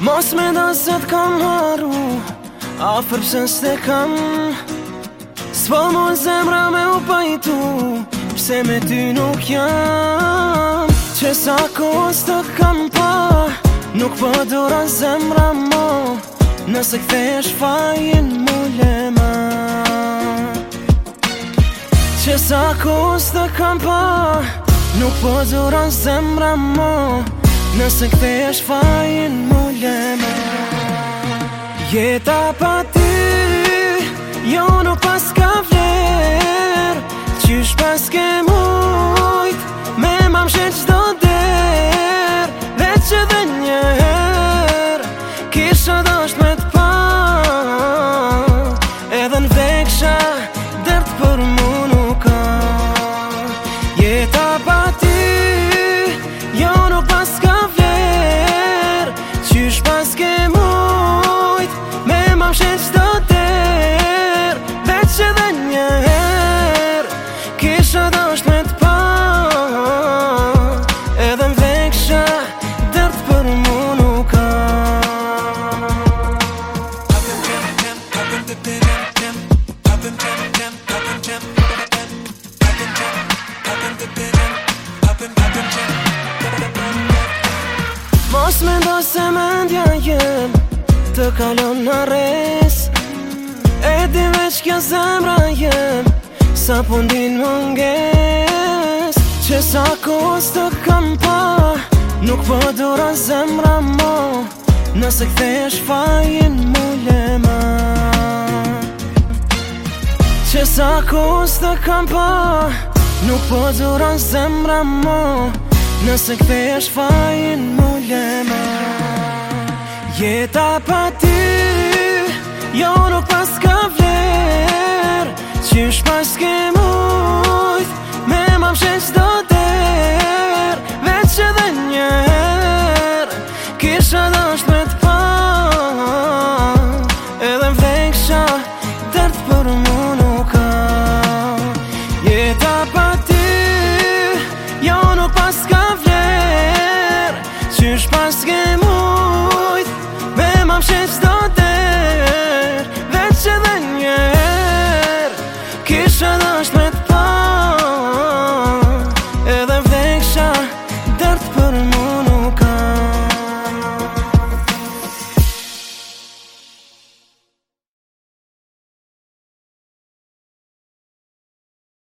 Mos me do se t'kam haru A përpëse s'te kam S'po mu zemra me u pajtu Pse me ty nuk jam Që sa kohës të kam pa Nuk po duran zemra mo Nëse këthe është fajin mu lema Që sa të kam pa Nuk po duran zemra mo Nëse këthe është fajin mu lema Oye, Mos me do se me ndja jem Të kalon në res E di veç kjo zemra jem Sa pundin po më nges Që sa kus të kam pa Nuk po dura zemra mo Nëse është fajin mu lema Që sa kus të kam pa Nuk po dura zemra mo Nëse këthe është fajin më lema Jeta pa ti, jo nuk pas ka vler Qysh pas kema